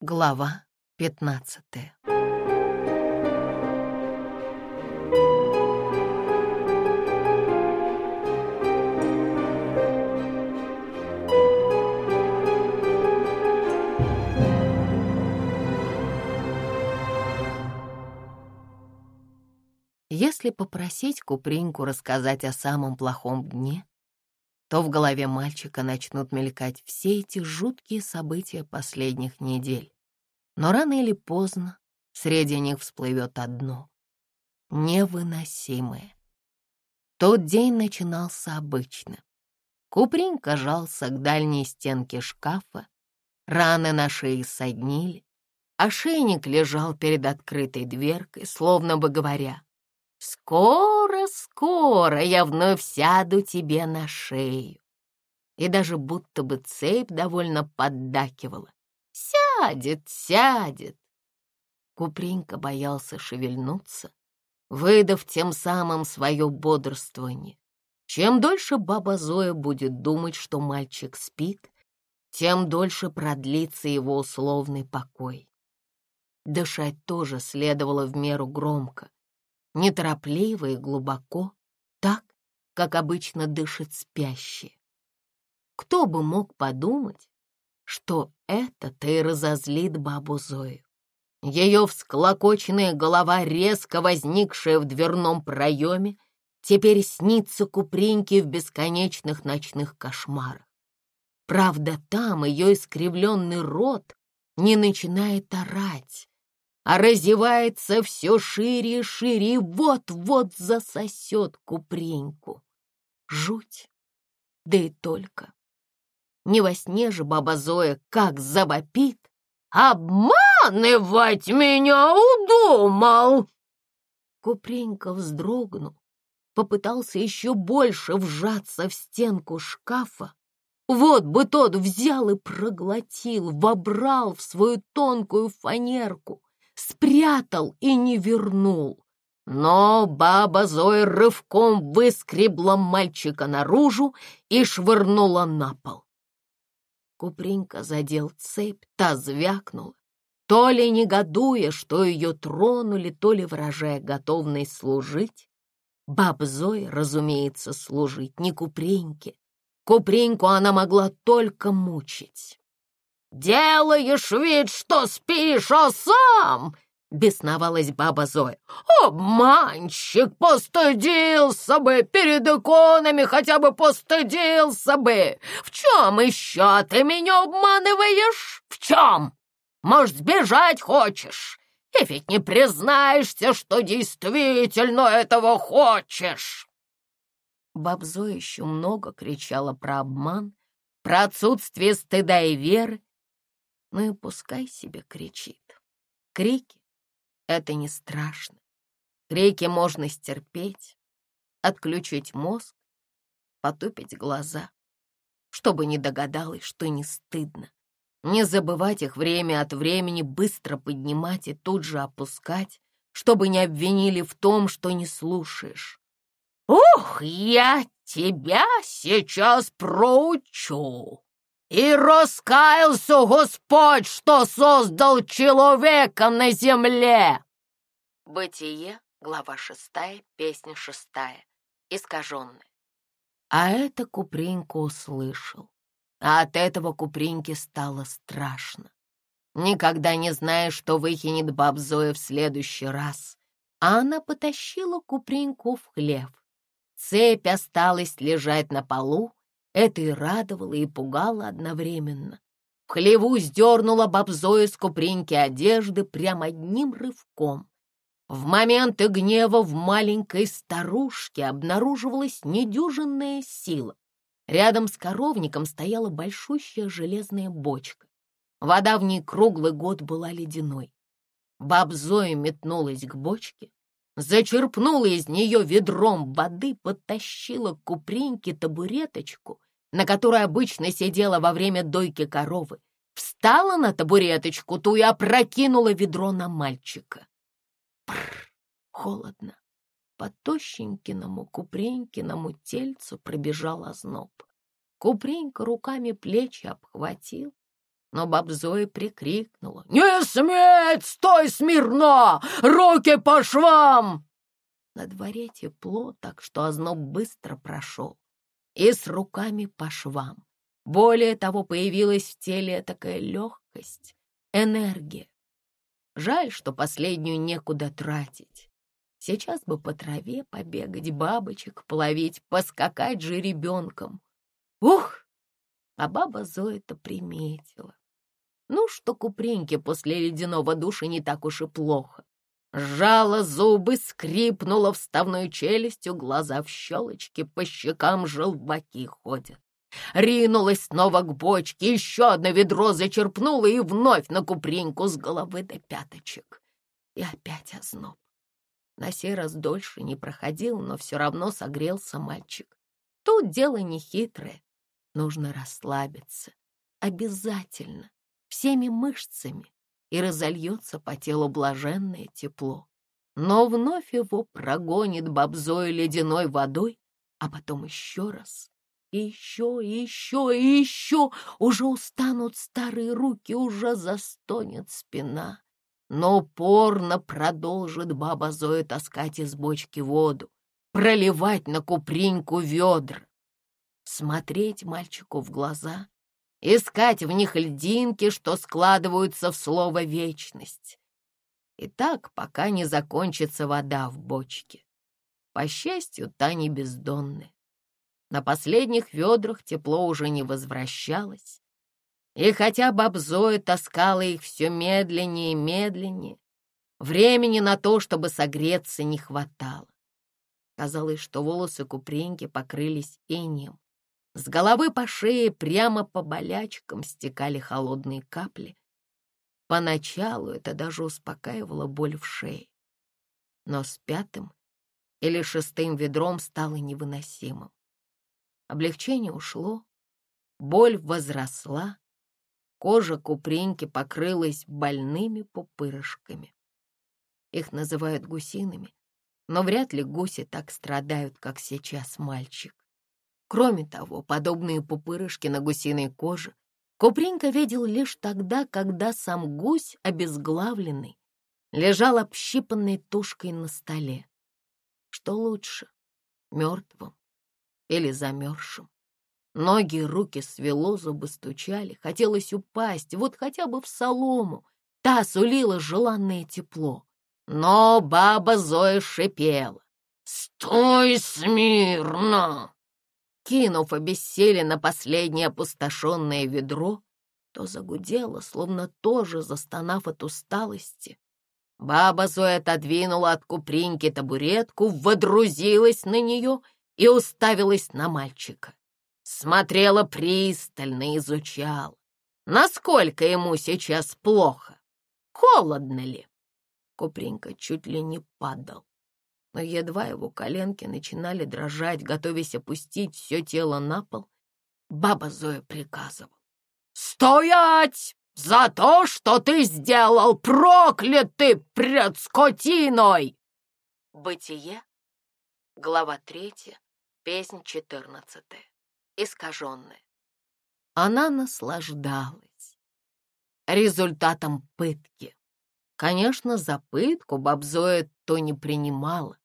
Глава пятнадцатая. Если попросить Купринку рассказать о самом плохом дне, то в голове мальчика начнут мелькать все эти жуткие события последних недель. Но рано или поздно среди них всплывет одно — невыносимое. Тот день начинался обычно. Купринка жался к дальней стенке шкафа, раны на шее соднили, ошейник лежал перед открытой дверкой, словно бы говоря — Скоро, скоро я вновь сяду тебе на шею. И даже будто бы цепь довольно поддакивала. Сядет, сядет. Купринка боялся шевельнуться, выдав тем самым свое бодрствование. Чем дольше баба Зоя будет думать, что мальчик спит, тем дольше продлится его условный покой. Дышать тоже следовало в меру громко, неторопливо и глубоко, так, как обычно дышит спящий. Кто бы мог подумать, что это-то и разозлит бабу Зою. Ее всклокоченная голова, резко возникшая в дверном проеме, теперь снится Купринке в бесконечных ночных кошмарах. Правда, там ее искривленный рот не начинает орать, а разевается все шире и шире, вот-вот засосет купреньку. Жуть, да и только. Не во сне же баба Зоя как завопит. «Обманывать меня удумал!» Купренька вздрогнул, попытался еще больше вжаться в стенку шкафа. Вот бы тот взял и проглотил, вобрал в свою тонкую фанерку, спрятал и не вернул. Но баба Зоя рывком выскребла мальчика наружу и швырнула на пол. Купринка задел цепь, та звякнула, то ли негодуя, что ее тронули, то ли выражая готовность служить. Баб Зоя, разумеется, служить не Купринке. Купринку она могла только мучить. «Делаешь вид, что спишь, а сам...» — бесновалась баба Зоя. «Обманщик! Постыдился бы! Перед иконами хотя бы постыдился бы! В чем еще ты меня обманываешь? В чем? Может, сбежать хочешь? И ведь не признаешься, что действительно этого хочешь!» Баб Зоя еще много кричала про обман, про отсутствие стыда и веры, ну и пускай себе кричит. Крики — это не страшно. Крики можно стерпеть, отключить мозг, потупить глаза, чтобы не догадалась, что не стыдно. Не забывать их время от времени быстро поднимать и тут же опускать, чтобы не обвинили в том, что не слушаешь. «Ух, я тебя сейчас проучу!» И раскаялся Господь, что создал человека на земле. Бытие, глава шестая, песня шестая, искаженная. А это Купринка услышал. А от этого Купринке стало страшно. Никогда не зная, что выкинет баб Зоя в следующий раз. А она потащила Купринку в хлев. Цепь осталась лежать на полу, это и радовало, и пугало одновременно. В хлеву сдернула бабзоя с купринки одежды прямо одним рывком. В моменты гнева в маленькой старушке обнаруживалась недюжинная сила. Рядом с коровником стояла большущая железная бочка. Вода в ней круглый год была ледяной. Баб Зоя метнулась к бочке, зачерпнула из нее ведром воды, подтащила к купринке табуреточку на которой обычно сидела во время дойки коровы, встала на табуреточку, ту и опрокинула ведро на мальчика. Бррр, холодно. По тощенькиному Купренькиному тельцу пробежал озноб. Купренька руками плечи обхватил, но бабзоя прикрикнула. «Не сметь! Стой смирно! Руки по швам!» На дворе тепло, так что озноб быстро прошел. И с руками по швам. Более того, появилась в теле такая легкость, энергия. Жаль, что последнюю некуда тратить. Сейчас бы по траве побегать, бабочек половить, поскакать же ребенком. Ух! А баба Зоя-то приметила. Ну, что купреньке после ледяного душа не так уж и плохо. Сжала зубы, скрипнула вставной челюстью, глаза в щелочке, по щекам желваки ходят. Ринулась снова к бочке, еще одно ведро зачерпнула и вновь на купринку с головы до пяточек. И опять озноб. На сей раз дольше не проходил, но все равно согрелся мальчик. Тут дело не хитрое. Нужно расслабиться. Обязательно. Всеми мышцами. И разольется по телу блаженное тепло. Но вновь его прогонит бобзой ледяной водой, а потом еще раз еще, еще, еще. Уже устанут старые руки, уже застонет спина. Но упорно продолжит баба Зоя таскать из бочки воду, проливать на купринку ведра, смотреть мальчику в глаза, искать в них льдинки, что складываются в слово «вечность». И так, пока не закончится вода в бочке. По счастью, та не бездонная. На последних ведрах тепло уже не возвращалось. И хотя бабзоя таскала их все медленнее и медленнее, времени на то, чтобы согреться, не хватало. Казалось, что волосы Купринки покрылись инеем. С головы по шее прямо по болячкам стекали холодные капли. Поначалу это даже успокаивало боль в шее. Но с пятым или шестым ведром стало невыносимым. Облегчение ушло, боль возросла, кожа купреньки покрылась больными пупырышками. Их называют гусиными, но вряд ли гуси так страдают, как сейчас мальчик. Кроме того, подобные пупырышки на гусиной коже Купринка видел лишь тогда, когда сам гусь, обезглавленный, лежал общипанной тушкой на столе. Что лучше, мертвым или замерзшим. Ноги и руки свело, зубы стучали, хотелось упасть, вот хотя бы в солому. Та сулила желанное тепло. Но баба Зоя шипела. «Стой смирно!» Кинув обессели на последнее опустошенное ведро, то загудела, словно тоже застонав от усталости. Баба Зоя отодвинула от купринки табуретку, водрузилась на нее — и уставилась на мальчика. Смотрела пристально, изучала, насколько ему сейчас плохо, холодно ли. Купринка чуть ли не падал, но едва его коленки начинали дрожать, готовясь опустить все тело на пол, баба Зоя приказывала. «Стоять! За то, что ты сделал, проклятый пред скотиной!» Бытие, глава третья, Песнь четырнадцатая. Искаженная. Она наслаждалась результатом пытки. Конечно, за пытку Бабзоя то не принимала.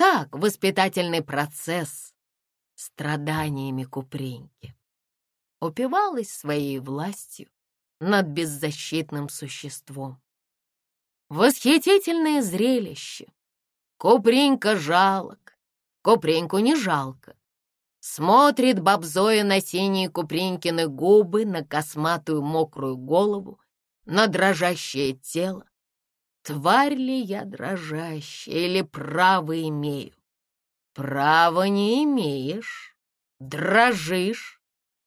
Так, воспитательный процесс страданиями Купринки. Упивалась своей властью над беззащитным существом. Восхитительное зрелище. Купринка жалок, Купреньку не жалко. Смотрит бабзоя на синие Купренькины губы, на косматую мокрую голову, на дрожащее тело. Тварь ли я дрожащая или право имею? Право не имеешь, дрожишь,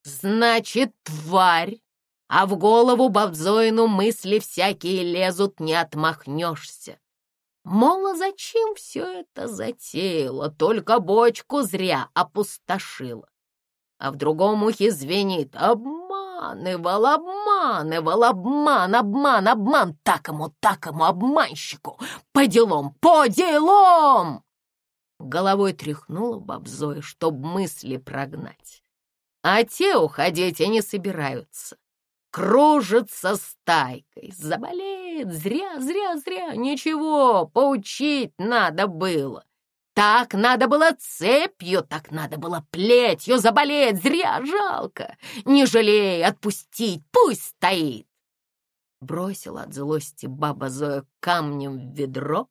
значит, тварь, а в голову Бабзоину мысли всякие лезут, не отмахнешься. Мол, а зачем все это затеяло, только бочку зря опустошила. А в другом ухе звенит «Обманывал, обманывал, обман, обман, обман, такому, такому обманщику! По делам, по делам!» Головой тряхнула бабзой, чтоб мысли прогнать. А те уходить и не собираются. кружится стайкой. Заболеет, зря, зря, зря. Ничего, поучить надо было. Так надо было цепью, так надо было плетью заболеть. Зря жалко. Не жалей, отпустить, пусть стоит. Бросила от злости баба Зоя камнем в ведро,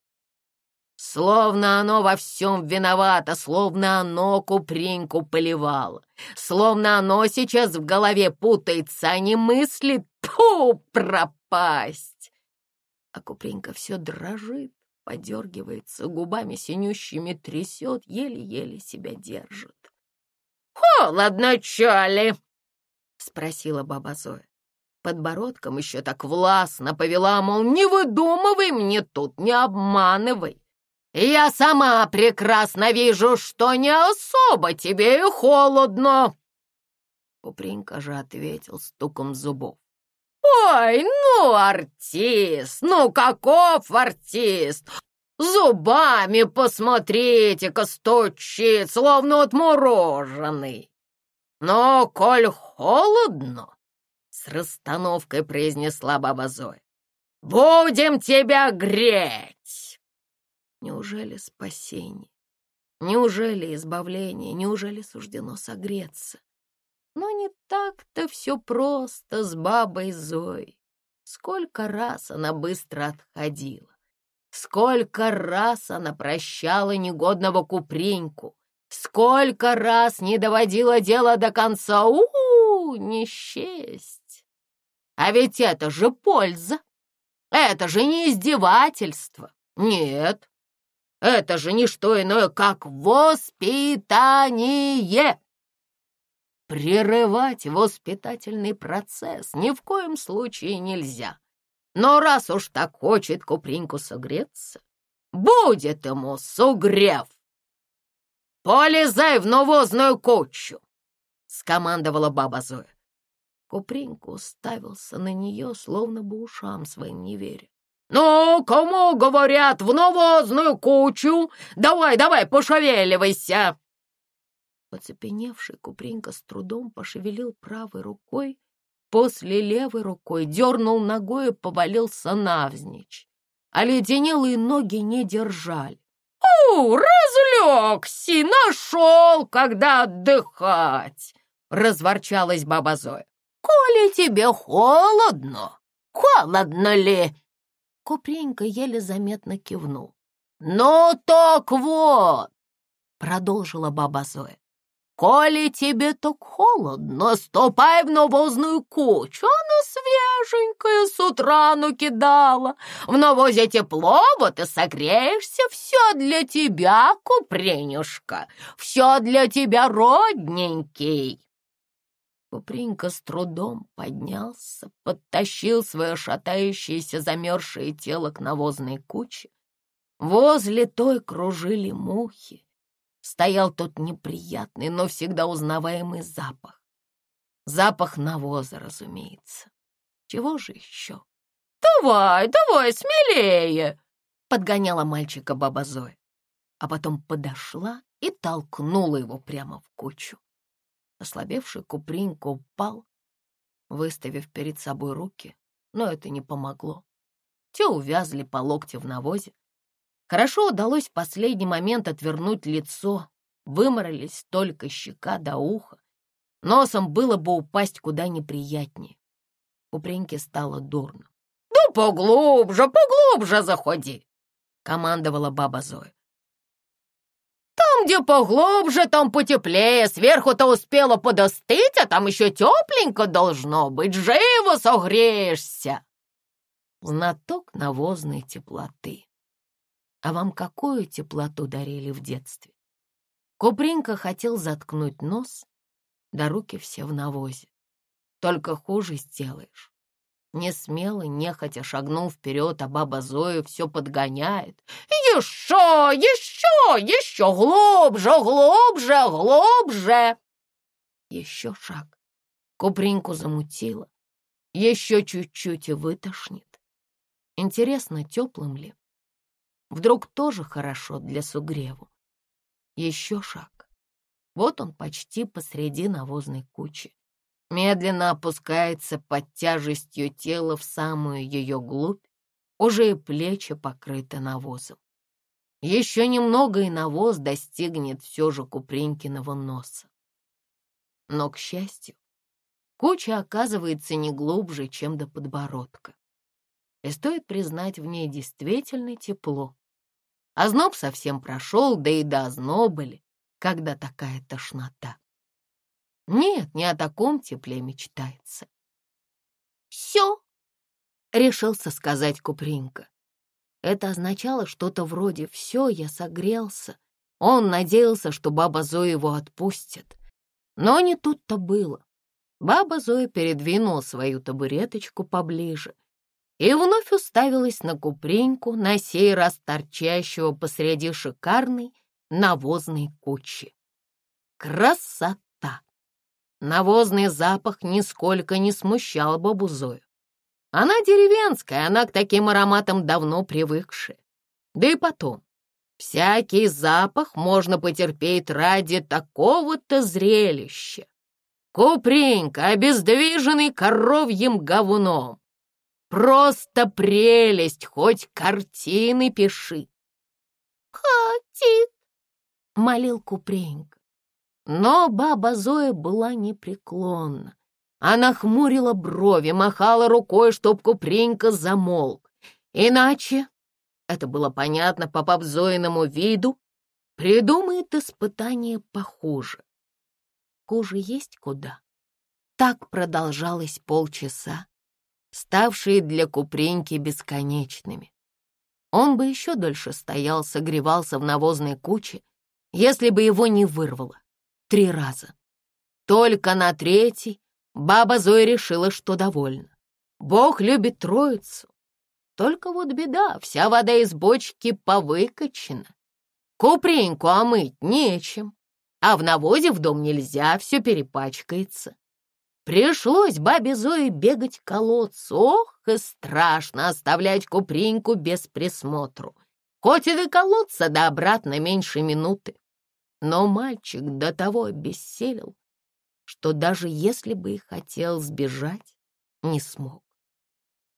Словно оно во всем виновато, словно оно купринку поливало, словно оно сейчас в голове путается, а не мыслит «Пу, пропасть!» А купринка все дрожит, подергивается, губами синющими трясет, еле-еле себя держит. «Холодно, чали?» — спросила баба Зоя. Подбородком еще так властно повела, мол, не выдумывай мне тут, не обманывай. Я сама прекрасно вижу, что не особо тебе и холодно. Купринка же ответил стуком зубов. «Ой, ну, артист! Ну, каков артист! Зубами посмотрите-ка стучит, словно отмороженный! Но, коль холодно, — с расстановкой произнесла баба Зоя, — будем тебя греть!» Неужели спасение? Неужели избавление? Неужели суждено согреться? Но не так-то все просто с бабой Зоей. Сколько раз она быстро отходила. Сколько раз она прощала негодного купреньку. Сколько раз не доводила дело до конца. У-у-у, не счесть. А ведь это же польза. Это же не издевательство. Нет, это же не что иное, как воспитание. Прерывать воспитательный процесс ни в коем случае нельзя. Но раз уж так хочет Купринку согреться, будет ему сугрев. «Полезай в навозную кучу!» — скомандовала баба Зоя. Купринка уставился на нее, словно бы ушам своим не веря. «Ну, кому говорят, в навозную кучу? Давай, давай, пошевеливайся!» Поцепеневший Купринка с трудом пошевелил правой рукой, после левой рукой дернул ногой и повалился навзничь. Оледенелые ноги не держали. «У, разлегся, нашел, когда отдыхать!» — разворчалась баба Зоя. «Коли тебе холодно, холодно ли?» Купренька еле заметно кивнул. «Ну так вот!» — продолжила баба Зоя. «Коли тебе так холодно, ступай в навозную кучу, она свеженькая, с утра накидала. В навозе тепло, вот и согреешься, все для тебя, купренюшка, все для тебя, родненький». Купринка с трудом поднялся, подтащил свое шатающееся замерзшее тело к навозной куче. Возле той кружили мухи. Стоял тот неприятный, но всегда узнаваемый запах. Запах навоза, разумеется. Чего же еще? «Давай, давай, смелее!» — подгоняла мальчика баба Зоя. А потом подошла и толкнула его прямо в кучу. Ослабевший Купринка упал, выставив перед собой руки, но это не помогло. Те увязли по локте в навозе. Хорошо удалось в последний момент отвернуть лицо, выморались только щека до уха. Носом было бы упасть куда неприятнее. Купринке стало дурно. «Да поглубже, поглубже заходи!» — командовала баба Зоя. Там, где поглубже, там потеплее. Сверху-то успела подостыть, а там еще тепленько должно быть. Живо согреешься. Знаток навозной теплоты. А вам какую теплоту дарили в детстве? Купринка хотел заткнуть нос, да руки все в навозе. Только хуже сделаешь. Не смело, нехотя шагнул вперед, а баба Зоя все подгоняет. «Еще, еще, еще, глубже, глубже, глубже!» Еще шаг. Купринку замутило. Еще чуть-чуть и вытошнит. Интересно, теплым ли? Вдруг тоже хорошо для сугреву. Еще шаг. Вот он почти посреди навозной кучи. медленно опускается под тяжестью тела в самую ее глубь, уже и плечи покрыты навозом. Еще немного, и навоз достигнет все же Купринкиного носа. Но, к счастью, куча оказывается не глубже, чем до подбородка. И стоит признать, в ней действительно тепло. Озноб совсем прошел, да и до озноба ли, когда такая тошнота. Нет, не о таком тепле мечтается. «Все!» — решился сказать Купринка. Это означало что-то вроде «все, я согрелся». Он надеялся, что баба Зоя его отпустит. Но не тут-то было. Баба Зоя передвинула свою табуреточку поближе и вновь уставилась на Купринку, на сей раз торчащего посреди шикарной навозной кучи. Красота! Навозный запах нисколько не смущал бабу Зою. Она деревенская, она к таким ароматам давно привыкшая. Да и потом, всякий запах можно потерпеть ради такого-то зрелища. Купренька, обездвиженный коровьим говном. Просто прелесть, хоть картины пиши. «Хватит!» — молил Купренька. Но баба Зоя была непреклонна. Она хмурила брови, махала рукой, чтоб Купренька замолк. Иначе, это было понятно по Бабзоиному виду, придумает испытание похуже. Хуже есть куда. Так продолжалось полчаса, ставшие для Купреньки бесконечными. Он бы еще дольше стоял, согревался в навозной куче, если бы его не вырвало. Три раза. Только на третий Баба Зоя решила, что довольна. Бог любит троицу. Только вот беда, вся вода из бочки повыкачена. Купреньку омыть нечем, а в навозе в дом нельзя, все перепачкается. Пришлось бабе Зое бегать к колодцу. Ох, и страшно оставлять Купреньку без присмотру. Хоть и до колодца, да обратно меньше минуты. Но мальчик до того обессилел, что даже если бы и хотел сбежать, не смог.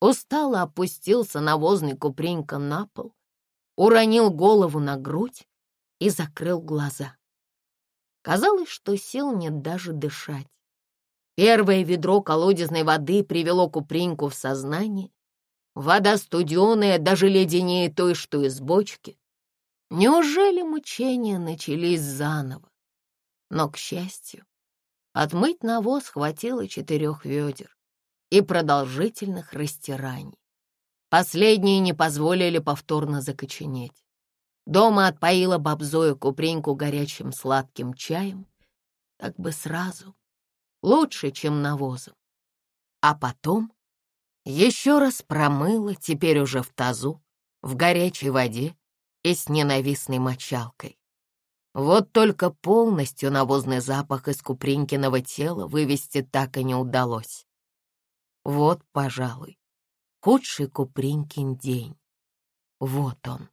Устало опустился навозный купренька на пол, уронил голову на грудь и закрыл глаза. Казалось, что сил нет даже дышать. Первое ведро колодезной воды привело Купринку в сознание. Вода студеная, даже леденее той, что из бочки. Неужели мучения начались заново? Но, к счастью, Отмыть навоз хватило четырех ведер и продолжительных растираний. Последние не позволили повторно закоченеть. Дома отпоила бабзою купреньку горячим сладким чаем, так бы сразу, лучше, чем навозом. А потом еще раз промыла, теперь уже в тазу, в горячей воде и с ненавистной мочалкой. Вот только полностью навозный запах из Купринкиного тела вывести так и не удалось. Вот, пожалуй, худший Купринкин день. Вот он.